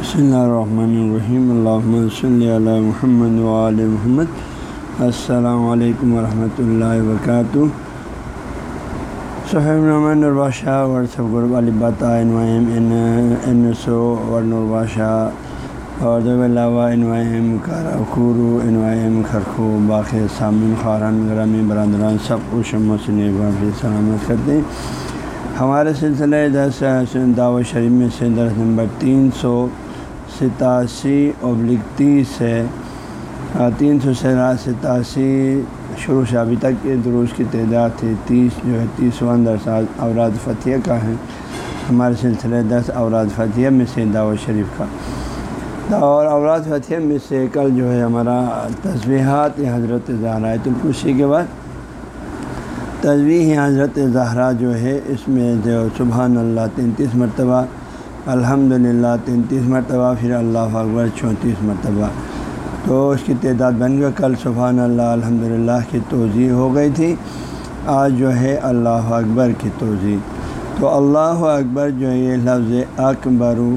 بسم اللہ الرحمن الرحیم اللہ صلی علی محمد وعلی محمد السلام علیکم ورحمۃ اللہ وبرکاتہ صحیح نعمن الباشہ ورثب غرب علی بتا این سو ورن الباشہ اور دب علاوہ این انوائم کارا خورو انوائم خرخو باقی سامن خارن گرامی برادران سب کو خوش مسن سلامت کرتے ہیں ہمارے سلسلہ دس دعوت شریف میں سے درس نمبر تین سو ستاسی ابلک تیس ہے۔ تین سو ستاسی شروع سے ابھی تک کے دروس کی تعداد تھی۔ تیس جو ہے، تیس ون درس اوراد فتح کا ہے۔ ہمارے سلسلہ دس اوراد فتح میں سے دعوت شریف کا۔ اور اوراد فتح میں سے کل جو ہے ہمارا تصویحات حضرت زہرائے الکشی کے بعد۔ تصویر حضرت زہرا جو ہے، اس میں جو سبحان اللہ، تینتیس مرتبہ الحمد للہ تینتیس مرتبہ، پھر اللہ اکبر چونتیس مرتبہ۔ تو اس کی تعداد بن گئی۔ کل سبحان اللہ الحمد للہ کی توضیع ہو گئی تھی۔ آج جو ہے اللہ اکبر کی توضیع۔ تو اللہ اکبر جو یہ لفظ اکبرو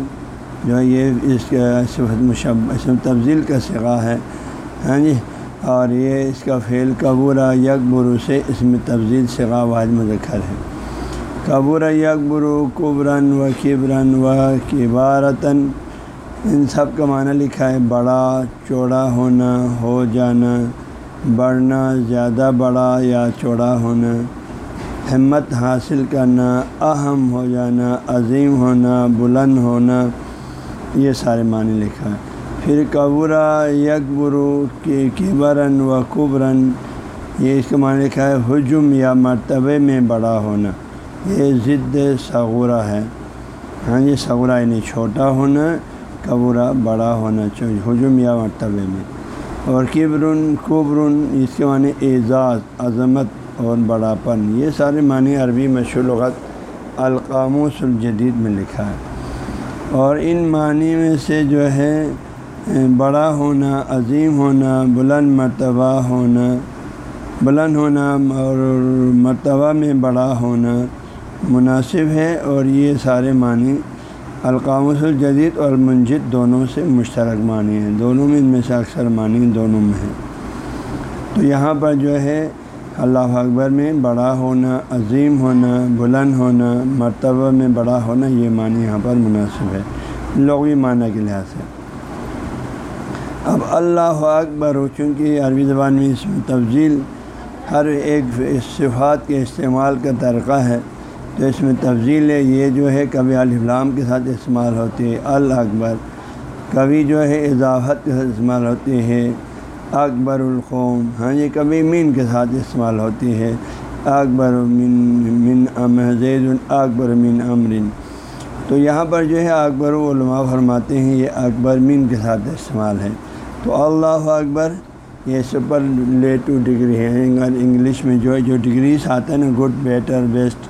جو یہ اس کا صفت مشب تفضیل کا سگا ہے۔ ہاں جی؟ اور یہ اس کا فعل قبورہ یکبرو سے اس میں تفضیل سگا واحد مذکر ہے۔ قبورہ یکبرو قبرن و کبرن و کبارتاً۔ ان سب کا معنی لکھا ہے بڑا، چوڑا ہونا، ہو جانا، بڑھنا، زیادہ بڑا یا چوڑا ہونا۔ ہمت حاصل کرنا، اہم ہو جانا، عظیم ہونا، بلند ہونا۔ یہ سارے معنی لکھا ہے۔ پھر قبورہ یکبرو کے کبرن و قبرن یہ اس کا معنی لکھا ہے ہجم یا مرتبے میں بڑا ہونا۔ یہ ضد صغورہ ہے۔ ہاں جی صغورہ یعنی چھوٹا ہونا، قبورہ بڑا ہونا چاہیے یا مرتبے میں۔ اور کبرن قبرن اس کے معنی اعزاز، عظمت اور بڑا پن یہ سارے معنی عربی مشلغت القاموس الجدید میں لکھا ہے۔ اور ان معنی میں سے جو ہے، بڑا ہونا، عظیم ہونا، بلند مرتبہ ہونا، بلند ہونا اور مرتبہ میں بڑا ہونا۔ مناسب ہے اور یہ سارے معنی القامس الجدید اور منجد دونوں سے مشترک معنی ہیں۔ دونوں میں ان میں سے اکثر معنی دونوں میں ہیں۔ تو یہاں پر جو ہے، اللہ اکبر میں بڑا ہونا، عظیم ہونا، بلند ہونا، مرتبہ میں بڑا ہونا، یہ معنی یہاں پر مناسب ہے۔ لغوی معنی کے لحاظ سے۔ اب اللہ اکبر ہو چونکہ عربی زبان میں اس میں تفضیل ہر ایک صفات کے استعمال کا طریقہ ہے تو اس میں تفضیل ہے، یہ جو ہے کبھی الفلام کے ساتھ استعمال ہوتی ہے الاکبر کبھی جو ہے اضافت کے ساتھ استعمال ہوتی ہے اکبر القوم ہاں جی کبھی مین کے ساتھ استعمال ہوتی ہے اکبر من من ام زید اکبر من امرن تو یہاں پر جو ہے اکبر علماء فرماتے ہیں، یہ اکبر مین کے ساتھ استعمال ہے۔ تو اللہ اکبر، یہ سپر لیٹو ڈگری ہے۔ انگلش میں جو ہے، جو ڈگریز آتا ہے نا، گڈ، بیٹر، بیسٹ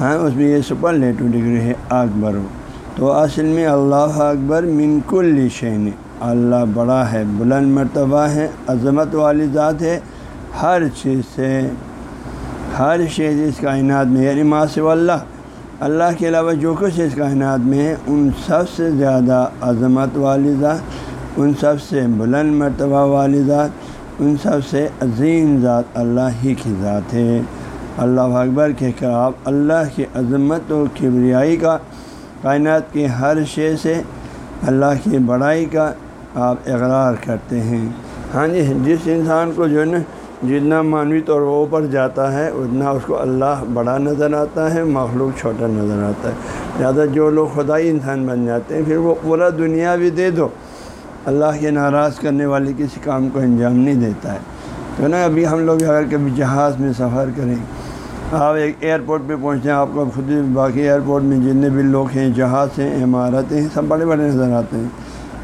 ہاں اس میں یہ سپر لیٹو ڈگری ہے اکبر۔ تو اصل میں اللہ اکبر من کل شین اللہ بڑا ہے، بلند مرتبہ ہے، عظمت والی ذات ہے۔ ہر چیز سے، ہر چیز اس کائنات میں یعنی ماسو اللہ۔ اللہ کے علاوہ جو کچھ اس کائنات میں ہے، ان سب سے زیادہ عظمت والی ذات، ان سب سے بلند مرتبہ والی ذات، ان سب سے عظیم ذات اللہ ہی کی ذات ہے۔ اللہ اکبر کے آپ اللہ کی عظمت و کبریائی کا، کائنات کی ہر شے سے اللہ کی بڑائی کا آپ اقرار کرتے ہیں۔ ہاں جی جس انسان کو جو ہے نا، جتنا معنوی طور اوپر جاتا ہے، اتنا اس کو اللہ بڑا نظر آتا ہے، مخلوق چھوٹا نظر آتا ہے۔ زیادہ جو لوگ خدائی انسان بن جاتے ہیں، پھر وہ پورا دنیا بھی دے دو۔ اللہ کے ناراض کرنے والے کسی کام کو انجام نہیں دیتا ہے۔ تو نا، ابھی ہم لوگ اگر کبھی جہاز میں سفر کریں آپ ایک ایئرپورٹ پہ پہنچتے ہیں، آپ کو خود باقی ایئرپورٹ میں جتنے بھی لوگ ہیں، جہاز ہیں، عمارتیں ہیں، سب بڑے بڑے نظر آتے ہیں۔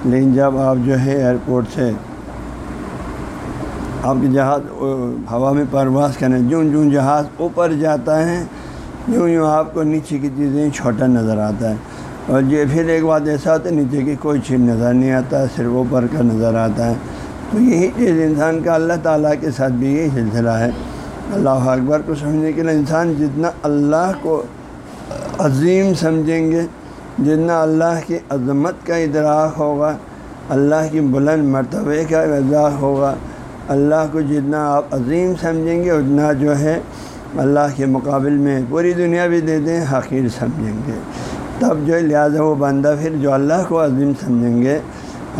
لیکن جب آپ جو ہے ایئرپورٹ سے آپ کے جہاز ہوا میں پرواز کریں جوں جوں جہاز اوپر جاتا ہے، یوں یوں آپ کو نیچے کی چیزیں چھوٹا نظر آتا ہے۔ اور یہ پھر ایک بات ایسا ہوتا ہے، نیچے کی کوئی چیز نظر نہیں آتا، صرف اوپر کا نظر آتا ہے۔ تو یہی چیز انسان کا اللہ تعالیٰ کے ساتھ بھی یہی سلسلہ ہے۔ اللہ اکبر کو سمجھنے کے لیے انسان جتنا اللہ کو عظیم سمجھیں گے، جتنا اللہ کی عظمت کا ادراک ہوگا، اللہ کی بلند مرتبے کا ادراک ہوگا، اللہ کو جتنا آپ عظیم سمجھیں گے، اتنا جو ہے اللہ کے مقابل میں پوری دنیا بھی دے دیں، حقیر سمجھیں گے۔ تب جو لہٰذا وہ بندہ پھر جو اللہ کو عظیم سمجھیں گے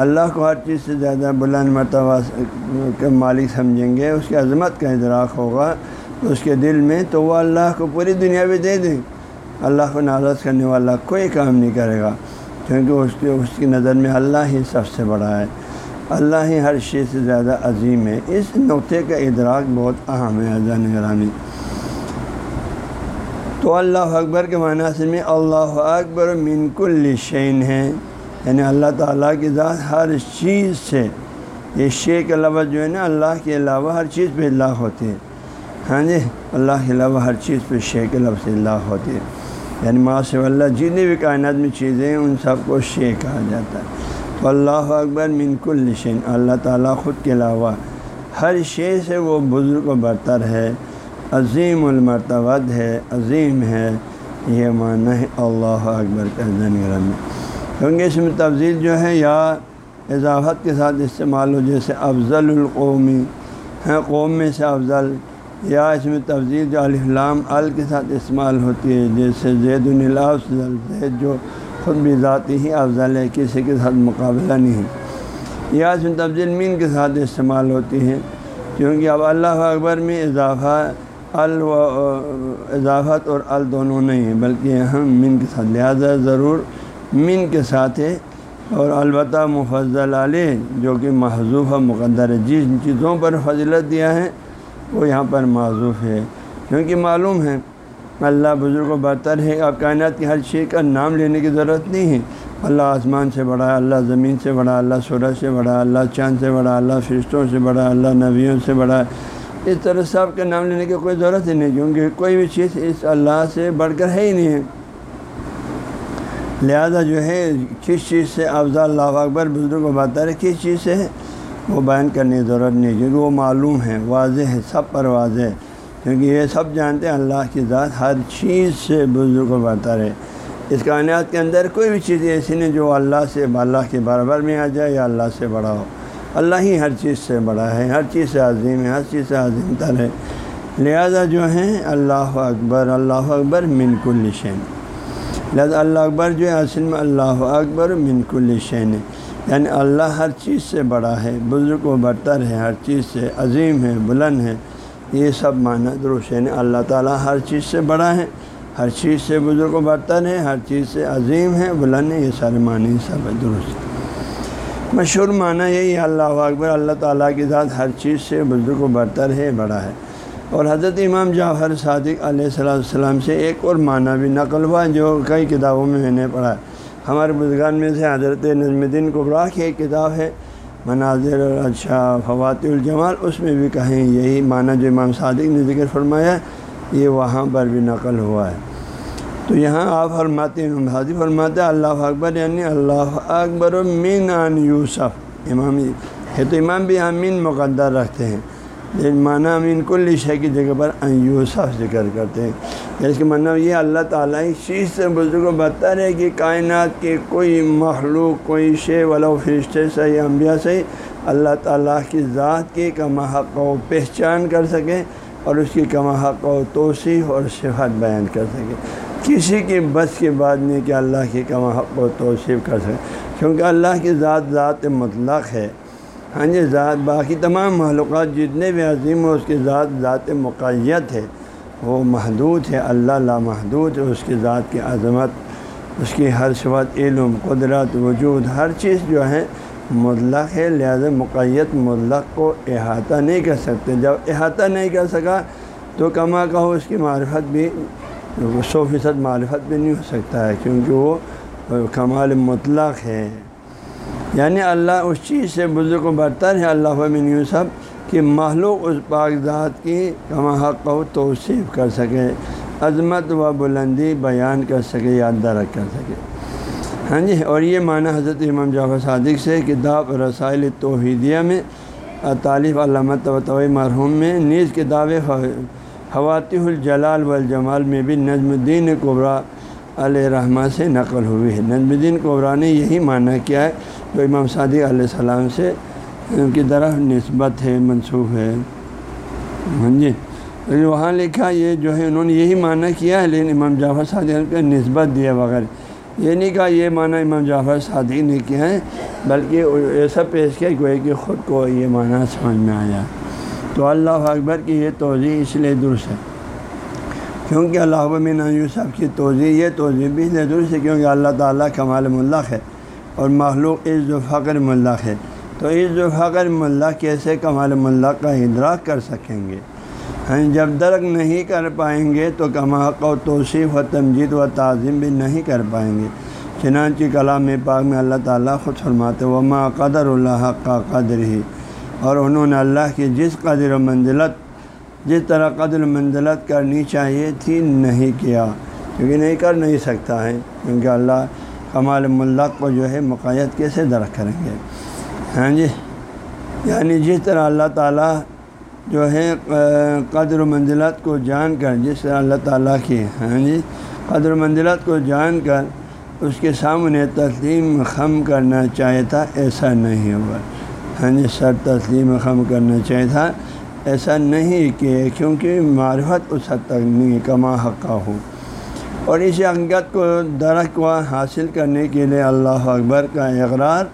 اللہ کو ہر چیز سے زیادہ بلند مرتبہ کے مالک سمجھیں گے، اس کی عظمت کا ادراک ہوگا اس کے دل میں، تو وہ اللہ کو پوری دنیا بھی دے دیں اللہ کو ناراض کرنے والا کوئی کام نہیں کرے گا، کیونکہ اس کی اس کی نظر میں اللہ ہی سب سے بڑا ہے۔ اللہ ہی ہر چیز سے زیادہ عظیم ہے۔ اس نقطے کا ادراک بہت اہم ہے اذان نگرانی۔ تو اللہ اکبر کے معنی سے میں اللہ اکبر من کل شعین ہے۔ یعنی اللہ تعالیٰ کی ذات ہر چیز سے، یہ شے کا لفظ جو ہے نا، اللہ کے علاوہ ہر چیز پہ اللہ ہوتی ہے ہاں جی؟ اللہ کے علاوہ ہر چیز پہ شے کے لفظ اللہ ہوتی ہے یعنی ماس اللہ، جتنی بھی کائنات میں چیزیں ہیں، ان سب کو شے کہا جاتا ہے۔ تو اللہ اکبر من کل شین اللہ تعالیٰ خود کے علاوہ ہر شے سے وہ بزرگ و برتر ہے۔ عظیم المرتبت ہے، عظیم ہے، یہ معنی ہے اللہ اکبر کا میں۔ کیونکہ اس میں تفضیل جو ہے یا اضافت کے ساتھ استعمال ہو، جیسے افضل القومی ہے قوم میں سے افضل، یا اس میں تفضیل جو الفلام ال کے ساتھ استعمال ہوتی ہے، جیسے زید الافضل زید جو خود بھی ذاتی ہی افضل ہے، کسی کے ساتھ مقابلہ نہیں ہے۔ یا اس میں تفضیل مین کے ساتھ استعمال ہوتی ہے، کیونکہ اب اللہ اکبر میں اضافہ ال و اضافت اور ال دونوں نہیں ہیں، بلکہ ہم من کے ساتھ، لہٰذا ضرور من کے ساتھ ہے اور البتہ مفضل علیہ جو کہ محضوف مقدر ہے جن چیزوں پر فضلت دیا ہے، وہ یہاں پر معذوف ہے۔ کیونکہ معلوم ہے، اللہ بزرگ و برتر ہے، اب کائنات کی ہر چیز کا نام لینے کی ضرورت نہیں ہے۔ اللہ آسمان سے بڑا، اللہ زمین سے بڑا، اللہ سورج سے بڑا، اللہ چاند سے بڑا، اللہ فرشتوں سے بڑا، اللہ نبیوں سے بڑا۔ اس طرح سب کا نام لینے کی کوئی ضرورت ہی نہیں، کیونکہ کوئی بھی چیز اس اللہ سے بڑھ کر ہے ہی نہیں۔ ہے لہذا جو ہے، کس چیز سے افضل اللہ اکبر بزرگ و برتر ہے کس چیز سے وہ بیان کرنے کی ضرورت نہیں کیونکہ وہ معلوم ہے، واضح ہے، سب پر واضح ہے۔ کیونکہ یہ سب جانتے ہیں، اللہ کی ذات ہر چیز سے بزرگ و برتر ہے۔ اس کائنات کے اندر کوئی بھی چیز ایسی نہیں جو اللہ سے، اللہ کے برابر میں آ جائے یا اللہ سے بڑا ہو۔ اللہ ہی ہر چیز سے بڑا ہے، ہر چیز سے عظیم ہے، ہر چیز سے عظیم تر ہے۔ لہذا جو ہے، اللہ اکبر اللہ اکبر من کل شین لہٰذا اللہ اکبر جو ہے، اصل میں اللہ اکبر من کل شین یعنی اللہ ہر چیز سے بڑا ہے، بزرگ و برتر ہے، ہر چیز سے عظیم ہے، بلند ہے۔ یہ سب معنی درست ہے یعنی اللہ تعالیٰ ہر چیز سے بڑا ہے، ہر چیز سے بزرگ و برتر ہے، ہر چیز سے عظیم ہے، بلند ہے۔ یہ سارے معنی سب ہے درست مشہور معنی یہی اللہ اکبر، اللہ تعالیٰ کی ذات ہر چیز سے بزرگ و برتر ہے، بڑا ہے۔ اور حضرت امام جعفر صادق علیہ السلام السلام سے ایک اور معنی بھی نقل ہوا جو کئی کتابوں میں میں نے پڑھا ہے۔ ہمارے بزرگان میں سے حضرت نظم الدین قبرا کی ایک کتاب ہے مناظر اچھا فوات الجمال، اس میں بھی کہیں یہی معنی جو امام صادق نے ذکر فرمایا یہ وہاں پر بھی نقل ہوا ہے۔ تو یہاں آپ فرماتے ہیں حاضر فرماتے اللہ اکبر یعنی اللہ اکبر مین عن یوسف۔ امام ہے تو امام بھی امین مقدر رکھتے ہیں۔ لیکن معنی امین کل شے کی جگہ پر یوسف ذکر کرتے ہیں۔ یعنی اس کے مطلب یہ اللہ تعالیٰ اس چیز سے بزرگ و بدتر ہے کہ کائنات کے کوئی مخلوق، کوئی شے و فرشتے سے یا انبیاء سے اللہ تعالیٰ کی ذات کی کما حق و پہچان کر سکے اور اس کی کما حق و توصیف اور صفت بیان کر سکے کسی کی بس کی بات نہیں کہ اللہ کی کما حق و توصیف کر سکے کیونکہ اللہ کی ذات ذات مطلق ہے۔ ہاں جی ذات باقی تمام معلومات جتنے بھی عظیم ہو اس کی ذات ذات مقیت ہے۔ وہ محدود ہے، اللہ لامحدود ہے، اس کی ذات کی عظمت، اس کی ہر شبت علم، قدرت، وجود، ہر چیز جو ہے مطلق ہے۔ لہذا مقیت مطلق کو احاطہ نہیں کر سکتے۔ جب احاطہ نہیں کر سکا تو کما کہو، اس کی معرفت بھی، سو فیصد معرفت بھی نہیں ہو سکتا ہے، کیونکہ وہ کمال مطلق ہے۔ یعنی اللہ اس چیز سے بزرگ و برتر ہے، اللہ یوسف، کہ معلوم اس پاک ذات کی کما حق و توصیف کر سکے، عظمت و بلندی بیان کر سکے، یاد درک کر سکے۔ ہاں جی اور یہ معنی حضرت امام جعفر صادق سے کتاب رسائل توحیدیہ میں طالف علامت و مرحوم میں نیز کتاب خواتین الجلال والجمال میں بھی نظم الدین قبرا علیہ رحمٰ سے نقل ہوئی ہے۔ نجم الدین قبرا نے یہی معنی کیا ہے جو امام صادق علیہ السلام سے ان کی طرف نسبت ہے، منسوخ ہے۔ ہاں جی۔ یعنی وہاں لکھا یہ جو ہے، انہوں نے یہی معنی کیا ہے لیکن امام جعفر صادق کا نسبت دیا بغیر۔ یہ نہیں کہا یہ معنی امام جعفر صادق نے کیا ہے، بلکہ ایسا پیش کیا کہ کہ خود کو یہ معنی سمجھ میں آیا۔ تو اللہ اکبر کی یہ توضیع اس لیے درست ہے۔ کیونکہ اللہ من یوسف کی توضیع یہ توضیع بھی اس لیے درست ہے کیونکہ اللہ تعالیٰ کمال ملق ہے۔ اور مخلوق عز و فقر ملق ہے۔ تو عز و فقر ملق کیسے کمال ملق کا ادراک کر سکیں گے؟ ہاں جب درک نہیں کر پائیں گے تو کما و توصیف و تمجید و تعظیم بھی نہیں کر پائیں گے۔ چنانچہ کلام پاک میں اللہ تعالیٰ خود فرماتے و ما قدر اللہ کا قدر ہی اور انہوں نے اللہ کی جس قدر و منزلت، جس طرح قدر و منزلت کرنی چاہیے تھی، نہیں کیا۔ کیونکہ نہیں کر نہیں سکتا ہے، کیونکہ اللہ کمال ملق کو جو ہے مقید کیسے درخت کریں گے؟ ہاں جی؟ یعنی جس طرح اللہ تعالیٰ جو ہے قدر و منزلت کو جان کر، جس طرح اللہ تعالیٰ کی ہاں جی؟ قدر و منزلت کو جان کر، اس کے سامنے تسلیم خم کرنا چاہے تھا، ایسا نہیں ہوا۔ ہاں جی؟ سر تسلیم خم کرنا چاہیے تھا، ایسا نہیں کہ کیونکہ معرفت اس حد تک نہیں، کما حقہ ہو۔ اور اس حقیقت کو درخت کو حاصل کرنے کے لیے اللہ اکبر کا اقرار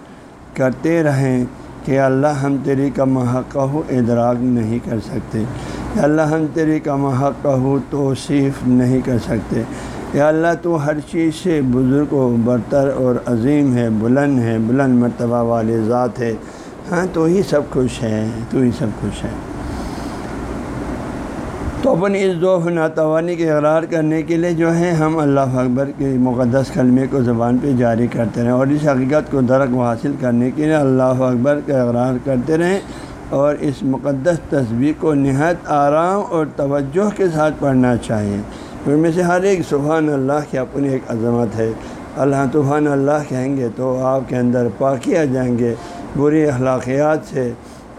کرتے رہیں کہ اللہ ہم تیری کا محقہ ہو، ادراک نہیں کر سکتے۔ یا اللہ ہم تیری کا محقہ ہو، توصیف نہیں کر سکتے۔ یا اللہ تو ہر چیز سے بزرگ و برتر اور عظیم ہے، بلند ہے، بلند مرتبہ والی ذات ہے۔ ہاں تو ہی سب خوش ہے تو ہی سب خوش ہے تو اس ذوف ناتوانی کے اقرار کرنے کے لیے جو ہے ہم اللہ اکبر کے مقدس کلمے کو زبان پہ جاری کرتے رہیں اور اس حقیقت کو درک و حاصل کرنے کے لیے اللہ اکبر کا اقرار کرتے رہیں اور اس مقدس تصویر کو نہایت آرام اور توجہ کے ساتھ پڑھنا چاہیے ان میں سے ہر ایک سبحان اللہ کی اپنی ایک عظمت ہے۔ اللہ طوفان اللہ کہیں گے تو آپ کے اندر پاکی آ جائیں گے، بری اخلاقیات سے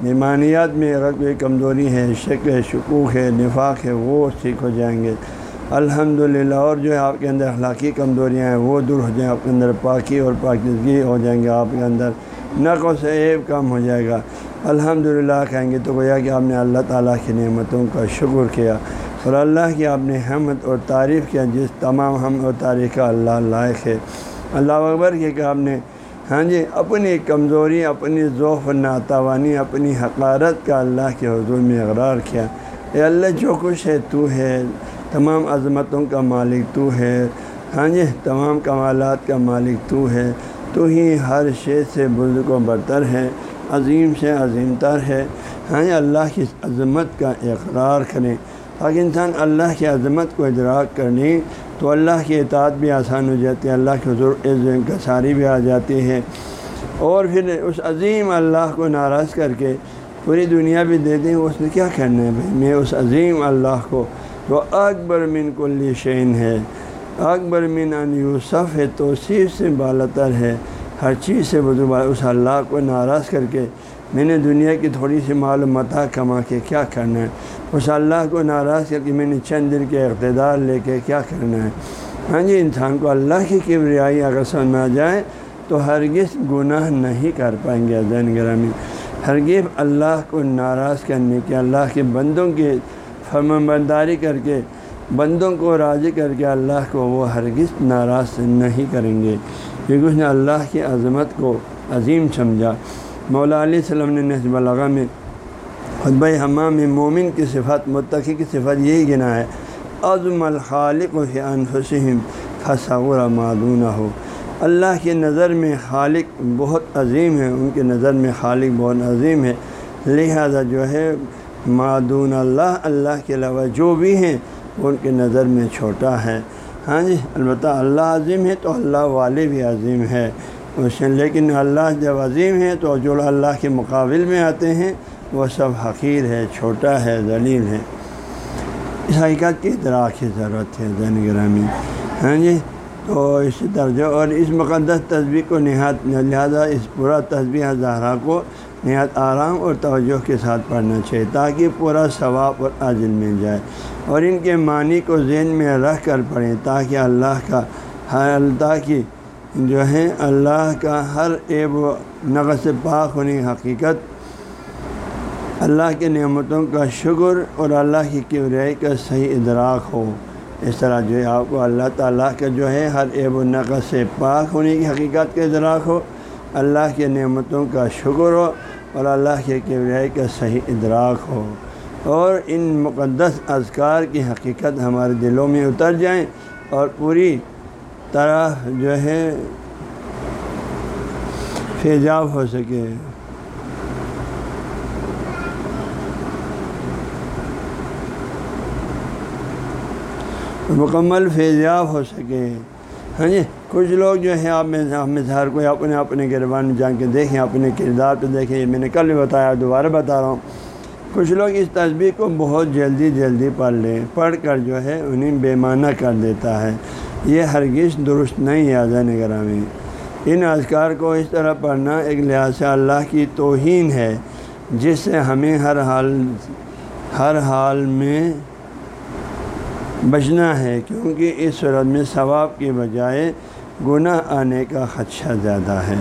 ایمانیات میں اگر کوئی کمزوری ہے شک ہے، شکوک ہے، نفاق ہے، وہ ٹھیک ہو جائیں گے۔ الحمد للہ اور جو ہے آپ کے اندر اخلاقی کمزوریاں ہیں، وہ دور ہو جائیں، آپ کے اندر پاکی اور پاکیزگی ہو جائیں گے، آپ کے اندر نقو سے عیب کم ہو جائے گا۔ الحمد للہ کہیں گے تو گویا کہ آپ نے اللہ تعالیٰ کی نعمتوں کا شکر کیا اور اللہ کی آپ نے حمد اور تعریف کیا، جس تمام ہم اور تاریخ کا اللہ لائق ہے۔ اللہ اکبر کے کہ آپ نے ہاں جی اپنی کمزوری، اپنی ذوف ناتوانی، اپنی حقارت کا اللہ کے حضور میں اقرار کیا۔ اے اللہ، جو کچھ ہے تو ہے، تمام عظمتوں کا مالک تو ہے۔ ہاں جی تمام کمالات کا مالک تو ہے۔ تو ہی ہر شے سے بزرگ و برتر ہے، عظیم سے عظیم تر ہے۔ ہاں جی اللہ کی عظمت کا اقرار کریں۔ تاکہ انسان اللہ کی عظمت کو ادراک کرنے تو اللہ کی اطاعت بھی آسان ہو جاتی ہے، اللہ کے حضور عز بھی آ جاتی ہے اور پھر اس عظیم اللہ کو ناراض کر کے پوری دنیا بھی دے دیں، اس نے کیا کرنا ہے بھائی؟ میں اس عظیم اللہ کو، وہ اکبر من کل شین ہے۔ اکبر من ان یوسف ہے، توصیف سے بالتر ہے۔ ہر چیز سے بزرگ اس اللہ کو ناراض کر کے میں نے دنیا کی تھوڑی سی معلومات کما کے کیا کرنا ہے؟ اس اللہ کو ناراض کر کے میں نے چند دن کے اقتدار لے کے کیا کرنا ہے؟ ہاں جی انسان کو اللہ کی کبریائی اگر سمجھ آ جائے تو ہرگز گناہ نہیں کر پائیں گے زین گرامی۔ ہرگز اللہ کو ناراض کرنے کے، اللہ کے بندوں کی فرم برداری کر کے، بندوں کو راضی کر کے اللہ کو وہ ہرگز ناراض نہیں کریں گے۔ کیونکہ اس نے اللہ کی عظمت کو عظیم سمجھا۔ مولا علیہ السلام نے نصب الغ میں خطبہ حمام مومن کی صفت، متقی کی صفت یہی گنا ہے۔ عظم الخالق و انفسم فصور معدون ہو اللہ کی نظر میں خالق بہت عظیم ہے، ان کی نظر میں خالق بہت عظیم ہے۔ لہذا جو ہے معدون اللہ اللہ کے علاوہ جو بھی ہیں وہ ان کی نظر میں چھوٹا ہے۔ ہاں جی البتہ اللہ عظیم ہے تو اللہ والے بھی عظیم ہے اس لیکن اللہ جب عظیم ہے تو جو اللہ کے مقابل میں آتے ہیں، وہ سب حقیر ہے چھوٹا ہے، ذلیل ہے اس حقیقت کی ادراک کی ضرورت ہے زین گرامی۔ ہاں جی تو اس درجہ اور اس مقدس تصویر کو نہایت، لہٰذا اس پورا تصویر زہرا کو نہایت آرام اور توجہ کے ساتھ پڑھنا چاہیے تاکہ پورا ثواب اور عاجل مل جائے اور ان کے معنی کو ذہن میں رکھ کر پڑھیں تاکہ اللہ کا ہر اللہ کی جو ہے اللہ کا ہر عیب و نقص سے پاک ہونے کی حقیقت اللہ کے نعمتوں کا شکر اور اللہ کی کیوریائی کا صحیح ادراک ہو۔ اس طرح جو ہے آپ کو اللہ تعالیٰ کا جو ہے ہر عیب و نقص سے پاک ہونے کی حقیقت کا ادراک ہو۔ اللہ کے نعمتوں کا شکر ہو اور اللہ کے کیوریائی کا صحیح ادراک ہو اور ان مقدس اذکار کی حقیقت ہمارے دلوں میں اتر جائیں اور پوری طرح جو ہے فیضاب ہو سکے۔ مکمل فیضیاب ہو سکے۔ ہاں جی کچھ لوگ جو ہے آپ میں میں ہر کوئی اپنے اپنے گربان میں جا کے دیکھیں، اپنے کردار پہ دیکھیں۔ میں نے کل بھی بتایا، دوبارہ بتا رہا ہوں۔ کچھ لوگ اس تصویر کو بہت جلدی جلدی پڑھ لیں۔ پڑھ کر جو ہے، انہیں بے معنی کر دیتا ہے۔ یہ ہرگز درست نہیں ہے آزاد گرامی ان اذکار کو اس طرح پڑھنا ایک لحاظ سے اللہ کی توہین ہے، جس سے ہمیں ہر حال ہر حال میں بچنا ہے کیونکہ اس صورت میں ثواب کی بجائے گناہ آنے کا خدشہ زیادہ ہے۔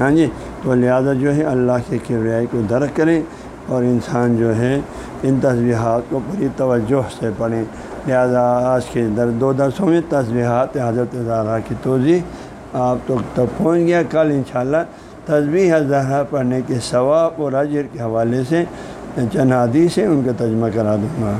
ہاں جی تو لہٰذا جو ہے اللہ کے کبریائی کو درک کریں اور انسان جو ہے ان تصویحات کو پوری توجہ سے پڑھیں۔ لہٰذا آج کے در، دو درسوں میں تصویحات حضرت زہرا کی توضیع آپ تو تک پہنچ گیا۔ کل انشاءاللہ شاء اللہ زہرا پڑھنے کے ثواب اور اجر کے حوالے سے چند حدیث سے ان کا ترجمہ کرا دوں گا۔